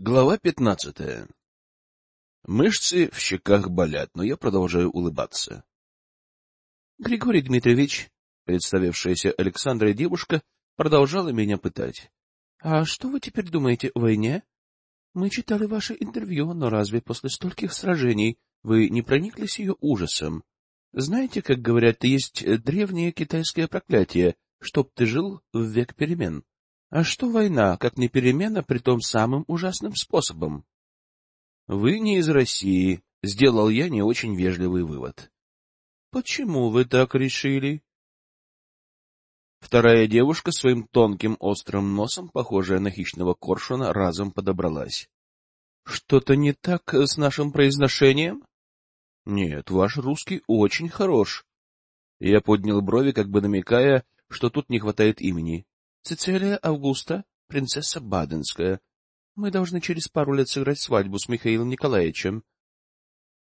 Глава пятнадцатая. Мышцы в щеках болят, но я продолжаю улыбаться. — Григорий Дмитриевич, представившаяся Александра девушка, продолжала меня пытать. — А что вы теперь думаете о войне? Мы читали ваше интервью, но разве после стольких сражений вы не прониклись ее ужасом? Знаете, как говорят, есть древнее китайское проклятие, чтоб ты жил в век перемен. А что война, как не перемена, при том самым ужасным способом? Вы не из России, сделал я не очень вежливый вывод. Почему вы так решили? Вторая девушка своим тонким острым носом, похожая на хищного коршуна, разом подобралась. Что-то не так с нашим произношением? Нет, ваш русский очень хорош. Я поднял брови, как бы намекая, что тут не хватает имени. Цицилия Августа, принцесса Баденская. Мы должны через пару лет сыграть свадьбу с Михаилом Николаевичем.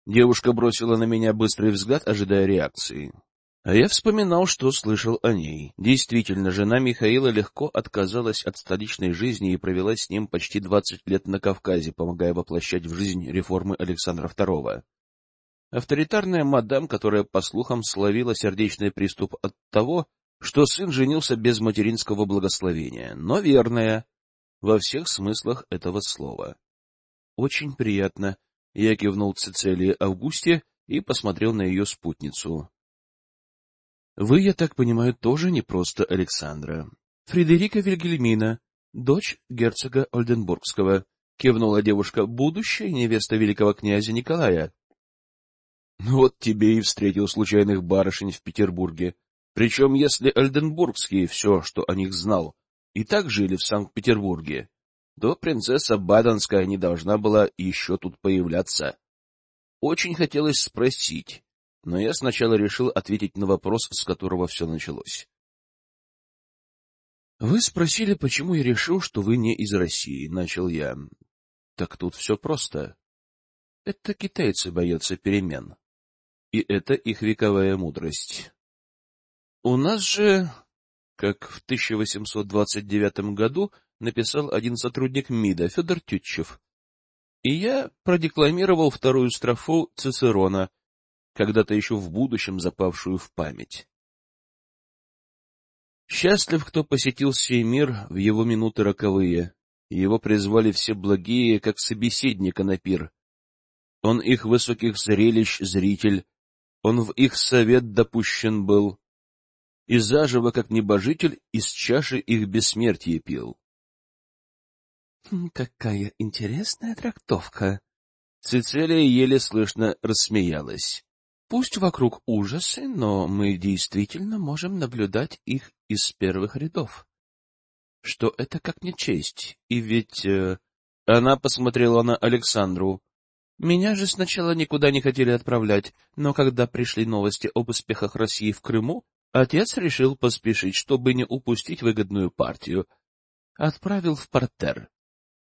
Девушка бросила на меня быстрый взгляд, ожидая реакции. А я вспоминал, что слышал о ней. Действительно, жена Михаила легко отказалась от столичной жизни и провела с ним почти двадцать лет на Кавказе, помогая воплощать в жизнь реформы Александра II. Авторитарная мадам, которая, по слухам, словила сердечный приступ от того, что сын женился без материнского благословения, но верная во всех смыслах этого слова. Очень приятно. Я кивнул Цицелии Августе и посмотрел на ее спутницу. Вы, я так понимаю, тоже не просто Александра. Фредерика Вильгельмина, дочь герцога Ольденбургского, кивнула девушка, будущая невеста великого князя Николая. Ну вот тебе и встретил случайных барышень в Петербурге, причем, если Эльденбургские все, что о них знал, и так жили в Санкт-Петербурге, то принцесса Баденская не должна была еще тут появляться. Очень хотелось спросить, но я сначала решил ответить на вопрос, с которого все началось. Вы спросили, почему я решил, что вы не из России, начал я. Так тут все просто. Это китайцы боятся перемен. И это их вековая мудрость. У нас же, как в 1829 году написал один сотрудник МИДа, Федор Тютчев, и я продекламировал вторую строфу Цицерона, когда-то еще в будущем запавшую в память. Счастлив, кто посетил сей мир в его минуты роковые. Его призвали все благие, как собеседника на пир. Он их высоких зрелищ зритель, он в их совет допущен был и заживо, как небожитель, из чаши их бессмертие пил. «Хм, — Какая интересная трактовка! Цицелия еле слышно рассмеялась. — Пусть вокруг ужасы, но мы действительно можем наблюдать их из первых рядов. Что это как не честь, и ведь... Э... Она посмотрела на Александру. Меня же сначала никуда не хотели отправлять, но когда пришли новости об успехах России в Крыму, Отец решил поспешить, чтобы не упустить выгодную партию. Отправил в портер.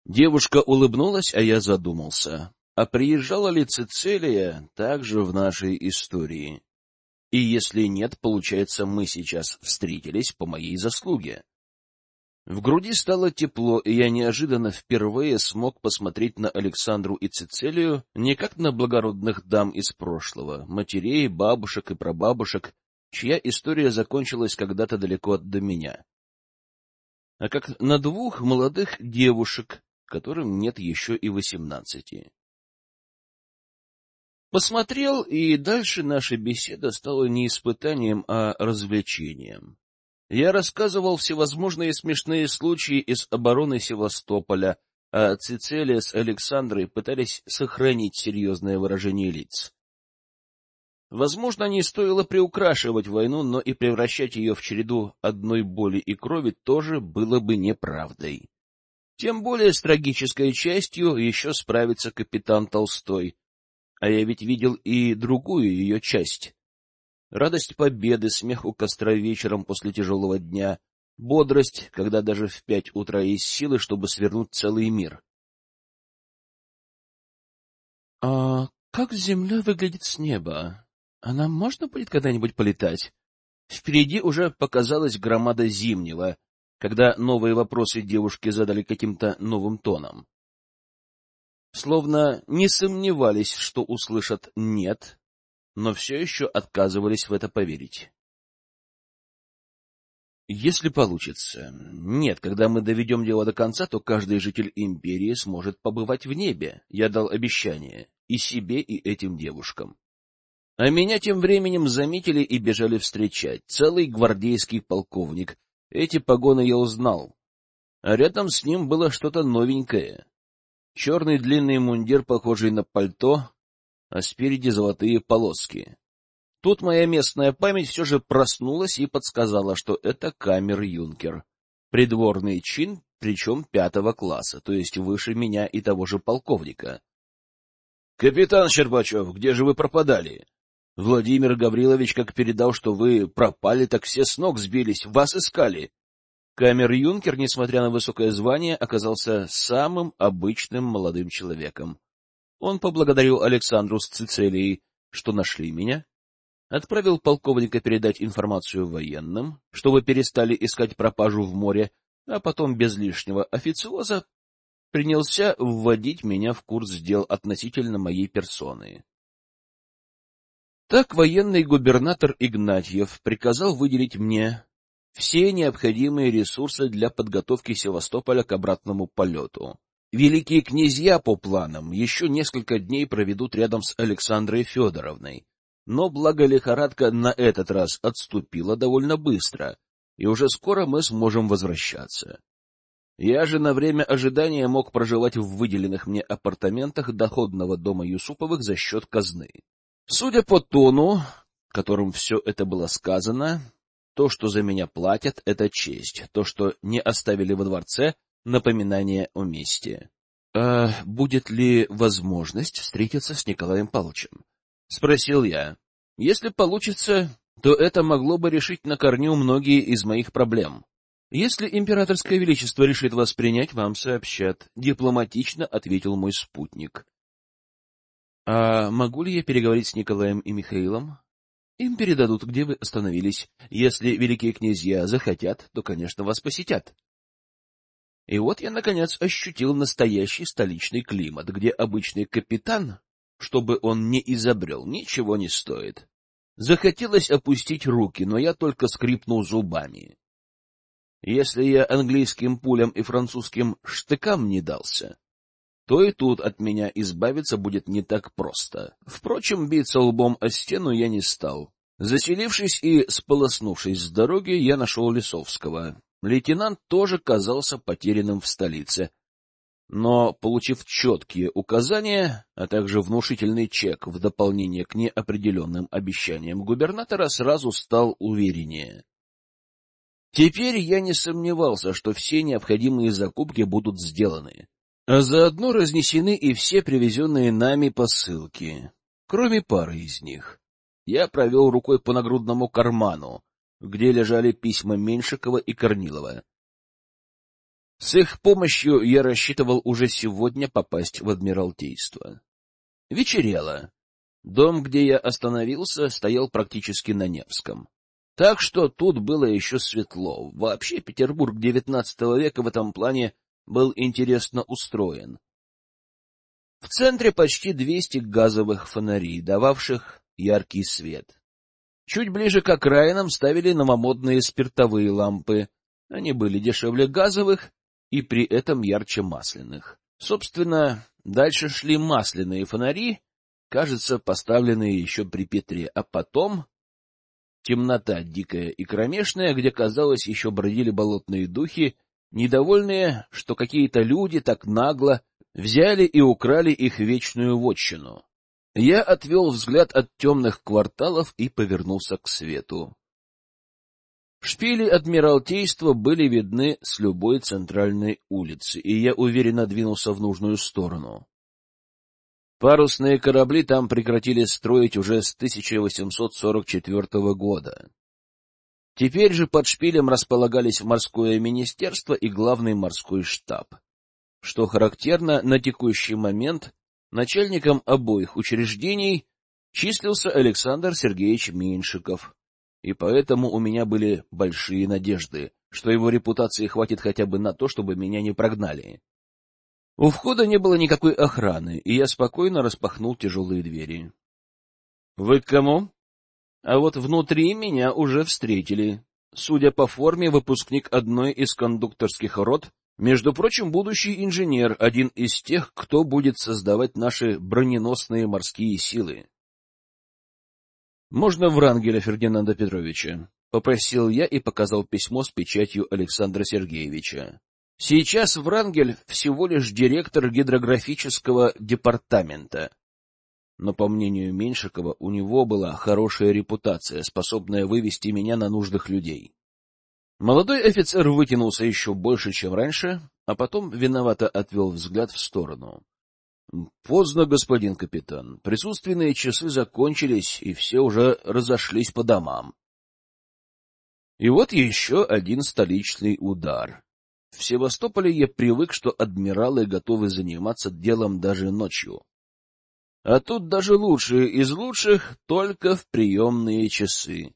Девушка улыбнулась, а я задумался. А приезжала ли Цицилия также в нашей истории? И если нет, получается, мы сейчас встретились по моей заслуге. В груди стало тепло, и я неожиданно впервые смог посмотреть на Александру и Цицилию не как на благородных дам из прошлого, матерей, бабушек и прабабушек, чья история закончилась когда-то далеко до меня, а как на двух молодых девушек, которым нет еще и восемнадцати. Посмотрел, и дальше наша беседа стала не испытанием, а развлечением. Я рассказывал всевозможные смешные случаи из обороны Севастополя, а Цицелия с Александрой пытались сохранить серьезное выражение лиц. Возможно, не стоило приукрашивать войну, но и превращать ее в череду одной боли и крови тоже было бы неправдой. Тем более с трагической частью еще справится капитан Толстой. А я ведь видел и другую ее часть. Радость победы, смех у костра вечером после тяжелого дня, бодрость, когда даже в пять утра есть силы, чтобы свернуть целый мир. — А как земля выглядит с неба? А нам можно будет когда-нибудь полетать? Впереди уже показалась громада Зимнего, когда новые вопросы девушки задали каким-то новым тоном. словно не сомневались, что услышат «нет», но все еще отказывались в это поверить. Если получится. Нет, когда мы доведем дело до конца, то каждый житель империи сможет побывать в небе. Я дал обещание. И себе, и этим девушкам. А меня тем временем заметили и бежали встречать. Целый гвардейский полковник. Эти погоны я узнал. А рядом с ним было что-то новенькое. Черный длинный мундир, похожий на пальто, а спереди золотые полоски. Тут моя местная память все же проснулась и подсказала, что это камер-юнкер. Придворный чин, причем пятого класса, то есть выше меня и того же полковника. — Капитан Щербачев, где же вы пропадали? Владимир Гаврилович как передал, что вы пропали, так все с ног сбились, вас искали. Камер-юнкер, несмотря на высокое звание, оказался самым обычным молодым человеком. Он поблагодарил Александру с Цицелией, что нашли меня, отправил полковника передать информацию военным, чтобы перестали искать пропажу в море, а потом без лишнего официоза принялся вводить меня в курс дел относительно моей персоны. Так военный губернатор Игнатьев приказал выделить мне все необходимые ресурсы для подготовки Севастополя к обратному полету. Великие князья по планам еще несколько дней проведут рядом с Александрой Федоровной, но благо лихорадка на этот раз отступила довольно быстро, и уже скоро мы сможем возвращаться. Я же на время ожидания мог проживать в выделенных мне апартаментах доходного дома Юсуповых за счет казны. Судя по тону, которым все это было сказано, то, что за меня платят, — это честь, то, что не оставили во дворце, — напоминание о месте. А будет ли возможность встретиться с Николаем Павловичем? — спросил я. — Если получится, то это могло бы решить на корню многие из моих проблем. Если императорское величество решит вас принять, вам сообщат, — дипломатично ответил мой спутник. — А могу ли я переговорить с Николаем и Михаилом? Им передадут, где вы остановились. Если великие князья захотят, то, конечно, вас посетят. И вот я, наконец, ощутил настоящий столичный климат, где обычный капитан чтобы он не изобрел, ничего не стоит. Захотелось опустить руки, но я только скрипнул зубами. Если я английским пулям и французским штыкам не дался, то и тут от меня избавиться будет не так просто. Впрочем, биться лбом о стену я не стал. Заселившись и сполоснувшись с дороги, я нашел Лисовского. Лейтенант тоже казался потерянным в столице, но, получив четкие указания, а также внушительный чек в дополнение к неопределенным обещаниям губернатора, сразу стал увереннее. Теперь я не сомневался, что все необходимые закупки будут сделаны, а заодно разнесены и все привезенные нами посылки, кроме пары из них. Я провел рукой по нагрудному карману, где лежали письма Меньшикова и Корнилова. С их помощью я рассчитывал уже сегодня попасть в Адмиралтейство. Вечерело. Дом, где я остановился, стоял практически на Невском. Так что тут было еще светло. Вообще Петербург XIX века в этом плане был интересно устроен. В центре почти 200 газовых фонарей, дававших яркий свет. Чуть ближе к окраинам ставили новомодные спиртовые лампы. Они были дешевле газовых и при этом ярче масляных. Собственно, дальше шли масляные фонари, кажется, поставленные еще при Петре, а потом темнота дикая и кромешная, где, казалось, еще бродили болотные духи, недовольные, что какие-то люди так нагло взяли и украли их вечную вотчину. Я отвел взгляд от темных кварталов и повернулся к свету. Шпили Адмиралтейства были видны с любой центральной улицы, и я уверенно двинулся в нужную сторону. Парусные корабли там прекратили строить уже с 1844 года. Теперь же под шпилем располагались морское министерство и главный морской штаб. Что характерно, на текущий момент начальником обоих учреждений числился Александр Сергеевич Меньшиков, и поэтому у меня были большие надежды, что его репутации хватит хотя бы на то, чтобы меня не прогнали. У входа не было никакой охраны, и я спокойно распахнул тяжелые двери. — Вы к кому? А вот внутри меня уже встретили. Судя по форме, выпускник одной из кондукторских рот, между прочим, будущий инженер, один из тех, кто будет создавать наши броненосные морские силы. «Можно Врангеля Фердинанда Петровича?» — попросил я и показал письмо с печатью Александра Сергеевича. Сейчас Врангель всего лишь директор гидрографического департамента. Но, по мнению Меньшикова, у него была хорошая репутация, способная вывести меня на нужных людей. Молодой офицер вытянулся еще больше, чем раньше, а потом виновато отвел взгляд в сторону. — Поздно, господин капитан. Присутственные часы закончились, и все уже разошлись по домам. И вот еще один столичный удар. В Севастополе я привык, что адмиралы готовы заниматься делом даже ночью. А тут даже лучшие из лучших только в приемные часы.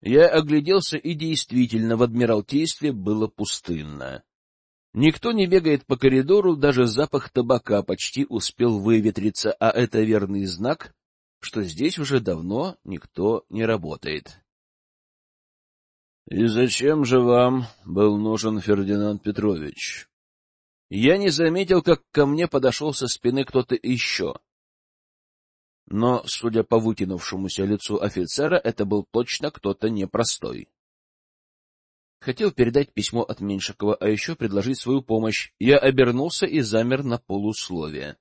Я огляделся, и действительно в Адмиралтействе было пустынно. Никто не бегает по коридору, даже запах табака почти успел выветриться, а это верный знак, что здесь уже давно никто не работает. — И зачем же вам был нужен Фердинанд Петрович? Я не заметил, как ко мне подошел со спины кто-то еще. Но, судя по вытянувшемуся лицу офицера, это был точно кто-то непростой. Хотел передать письмо от Меньшикова, а еще предложить свою помощь. Я обернулся и замер на полусловие.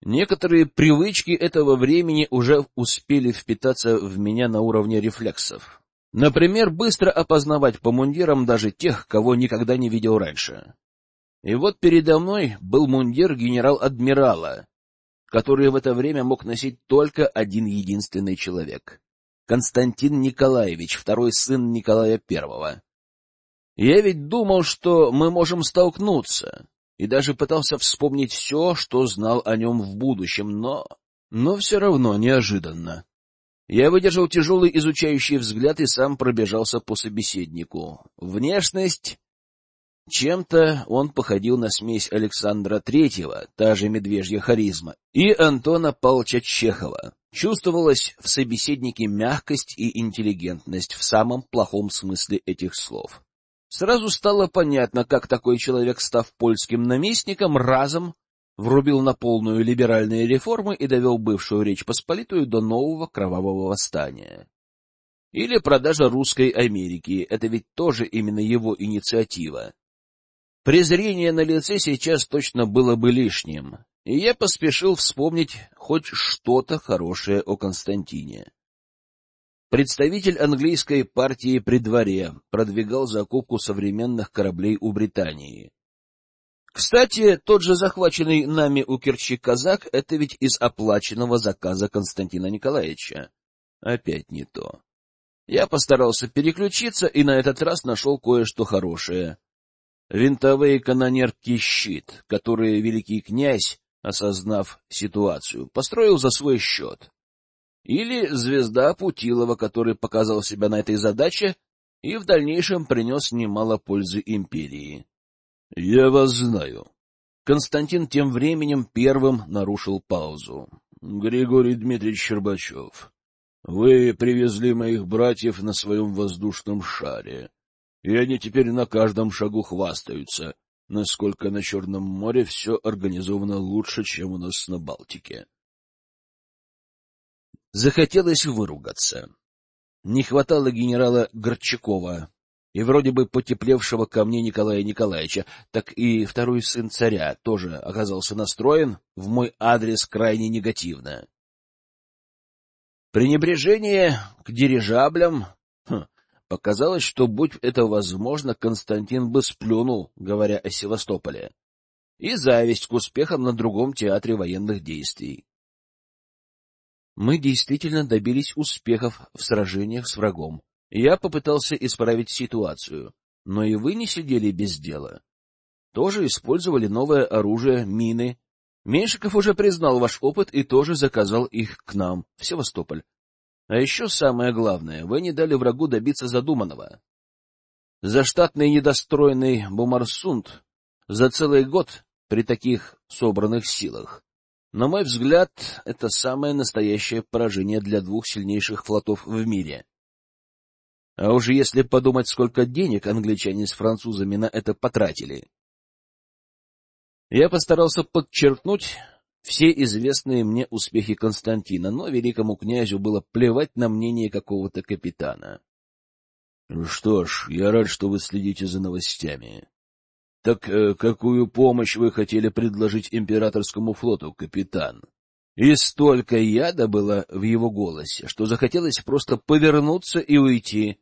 Некоторые привычки этого времени уже успели впитаться в меня на уровне рефлексов. Например, быстро опознавать по мундирам даже тех, кого никогда не видел раньше. И вот передо мной был мундир генерал-адмирала, который в это время мог носить только один единственный человек. Константин Николаевич, второй сын Николая Первого. Я ведь думал, что мы можем столкнуться, и даже пытался вспомнить все, что знал о нем в будущем, но... Но все равно неожиданно. Я выдержал тяжелый изучающий взгляд и сам пробежался по собеседнику. Внешность... Чем-то он походил на смесь Александра Третьего, та же медвежья харизма, и Антона Павловича Чехова. Чувствовалась в собеседнике мягкость и интеллигентность в самом плохом смысле этих слов. Сразу стало понятно, как такой человек, став польским наместником, разом врубил на полную либеральные реформы и довел бывшую Речь Посполитую до нового кровавого восстания. Или продажа русской Америки — это ведь тоже именно его инициатива. Презрение на лице сейчас точно было бы лишним, и я поспешил вспомнить хоть что-то хорошее о Константине. Представитель английской партии при дворе продвигал закупку современных кораблей у Британии. Кстати, тот же захваченный нами у Керчи казак — это ведь из оплаченного заказа Константина Николаевича. Опять не то. Я постарался переключиться и на этот раз нашел кое-что хорошее. Винтовые канонерки «Щит», которые великий князь осознав ситуацию, построил за свой счет. Или звезда Путилова, который показал себя на этой задаче и в дальнейшем принес немало пользы империи. — Я вас знаю. Константин тем временем первым нарушил паузу. — Григорий Дмитриевич Щербачев, вы привезли моих братьев на своем воздушном шаре, и они теперь на каждом шагу хвастаются, насколько на Черном море все организовано лучше, чем у нас на Балтике. Захотелось выругаться. Не хватало генерала Горчакова и вроде бы потеплевшего ко мне Николая Николаевича, так и второй сын царя тоже оказался настроен в мой адрес крайне негативно. Пренебрежение к дирижаблям хм, Показалось, что, будь это возможно, Константин бы сплюнул, говоря о Севастополе, и зависть к успехам на другом театре военных действий. Мы действительно добились успехов в сражениях с врагом. Я попытался исправить ситуацию, но и вы не сидели без дела. Тоже использовали новое оружие, мины. Меньшиков уже признал ваш опыт и тоже заказал их к нам, в Севастополь. А еще самое главное, вы не дали врагу добиться задуманного. Заштатный недостроенный Бумарсунд за целый год при таких собранных силах. На мой взгляд, это самое настоящее поражение для двух сильнейших флотов в мире. А уже если подумать, сколько денег англичане с французами на это потратили. Я постарался подчеркнуть все известные мне успехи Константина, но великому князю было плевать на мнение какого-то капитана. — Что ж, я рад, что вы следите за новостями. Так э, какую помощь вы хотели предложить императорскому флоту, капитан? И столько яда было в его голосе, что захотелось просто повернуться и уйти.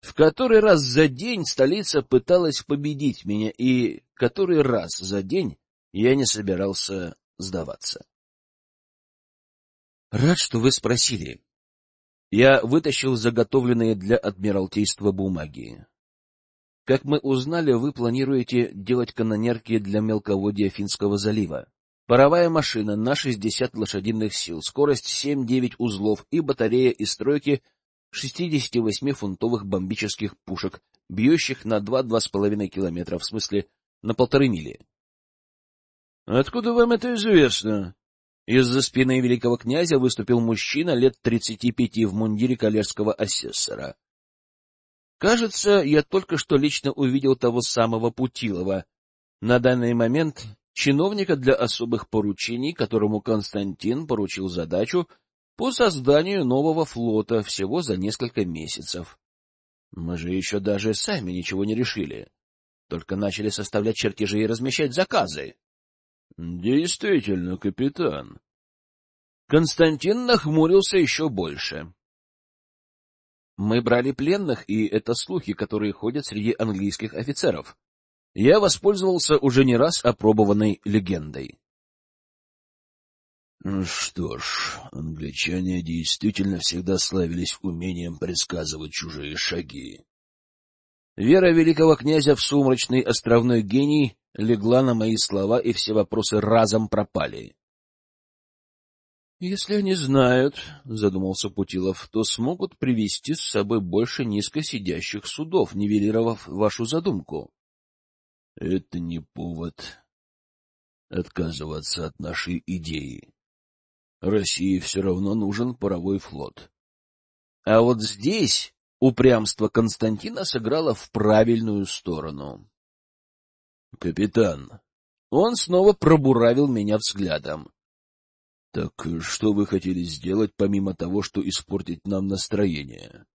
В который раз за день столица пыталась победить меня, и который раз за день я не собирался сдаваться. Рад, что вы спросили. Я вытащил заготовленные для Адмиралтейства бумаги. Как мы узнали, вы планируете делать канонерки для мелководья Финского залива. Паровая машина на 60 лошадиных сил, скорость 7-9 узлов и батарея из стройки 68-фунтовых бомбических пушек, бьющих на 2-2,5 километра, в смысле на полторы мили. — Откуда вам это известно? Из-за спины великого князя выступил мужчина лет тридцати пяти в мундире коллежского асессора. Кажется, я только что лично увидел того самого Путилова, на данный момент чиновника для особых поручений, которому Константин поручил задачу по созданию нового флота всего за несколько месяцев. Мы же еще даже сами ничего не решили, только начали составлять чертежи и размещать заказы. — Действительно, капитан. Константин нахмурился еще больше. Мы брали пленных, и это слухи, которые ходят среди английских офицеров. Я воспользовался уже не раз опробованной легендой. Что ж, англичане действительно всегда славились умением предсказывать чужие шаги. Вера великого князя в сумрачный островной гений легла на мои слова, и все вопросы разом пропали. — Если они знают, — задумался Путилов, — то смогут привести с собой больше низко сидящих судов, нивелировав вашу задумку. — Это не повод отказываться от нашей идеи. России все равно нужен паровой флот. А вот здесь упрямство Константина сыграло в правильную сторону. — Капитан. Он снова пробуравил меня взглядом. — Так что вы хотели сделать, помимо того, что испортить нам настроение?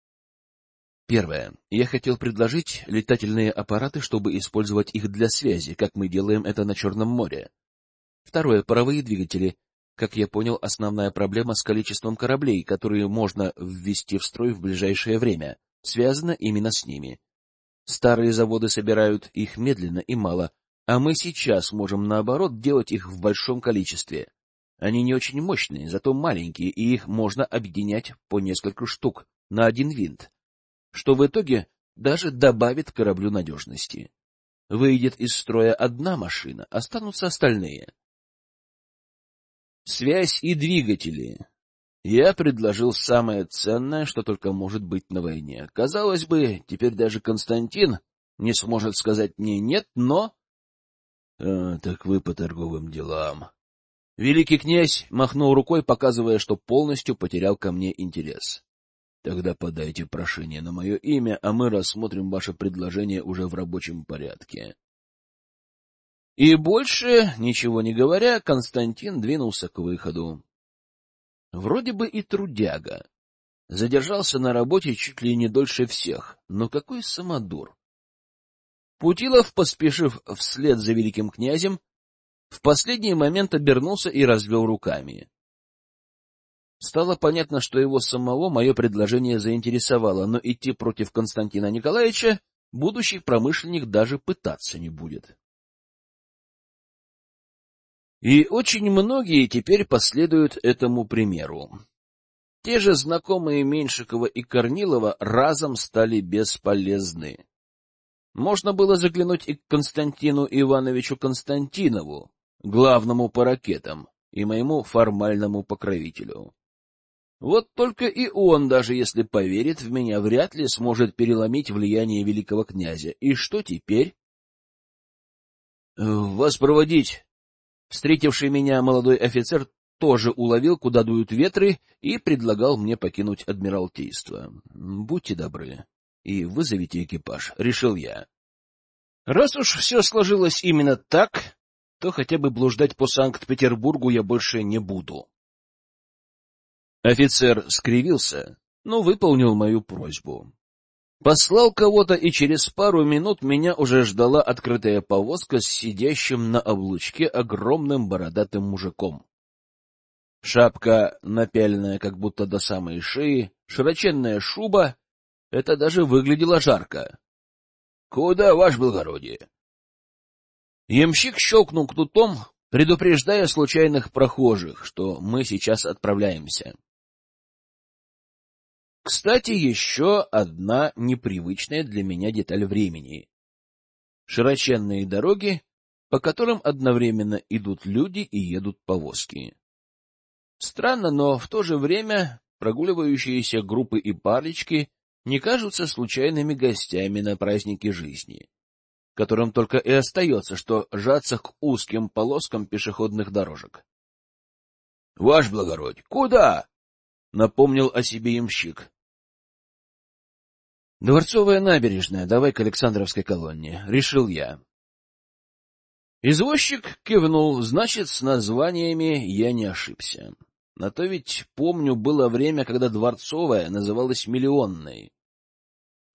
Первое. Я хотел предложить летательные аппараты, чтобы использовать их для связи, как мы делаем это на Черном море. Второе. Паровые двигатели. Как я понял, основная проблема с количеством кораблей, которые можно ввести в строй в ближайшее время, связана именно с ними. Старые заводы собирают их медленно и мало, а мы сейчас можем, наоборот, делать их в большом количестве. Они не очень мощные, зато маленькие, и их можно объединять по несколько штук на один винт, что в итоге даже добавит кораблю надежности. Выйдет из строя одна машина, останутся остальные. Связь и двигатели. Я предложил самое ценное, что только может быть на войне. Казалось бы, теперь даже Константин не сможет сказать мне «нет», но... А, — Так вы по торговым делам. Великий князь махнул рукой, показывая, что полностью потерял ко мне интерес. — Тогда подайте прошение на мое имя, а мы рассмотрим ваше предложение уже в рабочем порядке. И больше, ничего не говоря, Константин двинулся к выходу. Вроде бы и трудяга. Задержался на работе чуть ли не дольше всех, но какой самодур. Путилов, поспешив вслед за великим князем, в последний момент обернулся и развел руками. Стало понятно, что его самого мое предложение заинтересовало, но идти против Константина Николаевича будущий промышленник даже пытаться не будет. И очень многие теперь последуют этому примеру. Те же знакомые Меньшикова и Корнилова разом стали бесполезны. Можно было заглянуть и к Константину Ивановичу Константинову, главному по ракетам, и моему формальному покровителю. Вот только и он, даже если поверит в меня, вряд ли сможет переломить влияние великого князя. И что теперь? Вас проводить. Встретивший меня молодой офицер тоже уловил, куда дуют ветры, и предлагал мне покинуть Адмиралтейство. Будьте добры и вызовите экипаж, — решил я. Раз уж все сложилось именно так, то хотя бы блуждать по Санкт-Петербургу я больше не буду. Офицер скривился, но выполнил мою просьбу. Послал кого-то, и через пару минут меня уже ждала открытая повозка с сидящим на облучке огромным бородатым мужиком. Шапка, напяленная как будто до самой шеи, широченная шуба — это даже выглядело жарко. — Куда, ваше благородие? Ямщик щелкнул кнутом, предупреждая случайных прохожих, что мы сейчас отправляемся. Кстати, еще одна непривычная для меня деталь времени. Широченные дороги, по которым одновременно идут люди и едут повозки. Странно, но в то же время прогуливающиеся группы и парлечки не кажутся случайными гостями на празднике жизни, которым только и остается, что жаться к узким полоскам пешеходных дорожек. — Ваш благородь, куда? — напомнил о себе ямщик. Дворцовая набережная, давай к Александровской колонне, решил я. Извозчик кивнул, значит, с названиями я не ошибся. На то ведь, помню, было время, когда Дворцовая называлась Миллионной.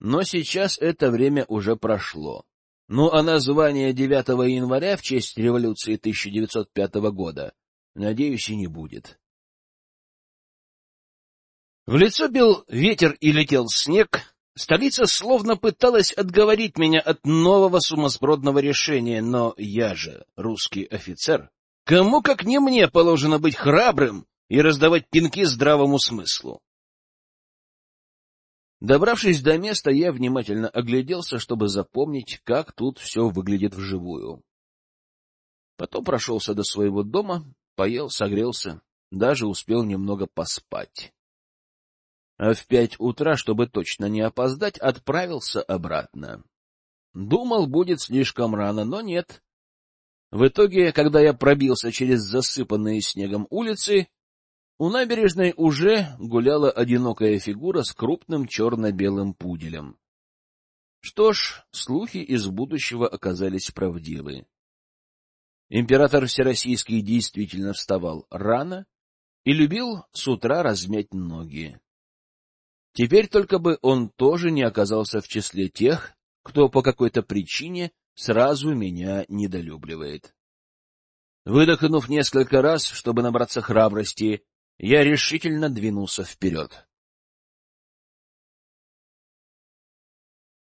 Но сейчас это время уже прошло. Ну а название 9 января в честь революции 1905 года, надеюсь, и не будет. В лицо бил ветер и летел снег, Столица словно пыталась отговорить меня от нового сумасбродного решения, но я же русский офицер. Кому, как не мне, положено быть храбрым и раздавать пинки здравому смыслу? Добравшись до места, я внимательно огляделся, чтобы запомнить, как тут все выглядит вживую. Потом прошелся до своего дома, поел, согрелся, даже успел немного поспать а в пять утра, чтобы точно не опоздать, отправился обратно. Думал, будет слишком рано, но нет. В итоге, когда я пробился через засыпанные снегом улицы, у набережной уже гуляла одинокая фигура с крупным черно-белым пуделем. Что ж, слухи из будущего оказались правдивы. Император Всероссийский действительно вставал рано и любил с утра размять ноги. Теперь только бы он тоже не оказался в числе тех, кто по какой-то причине сразу меня недолюбливает. Выдохнув несколько раз, чтобы набраться храбрости, я решительно двинулся вперед.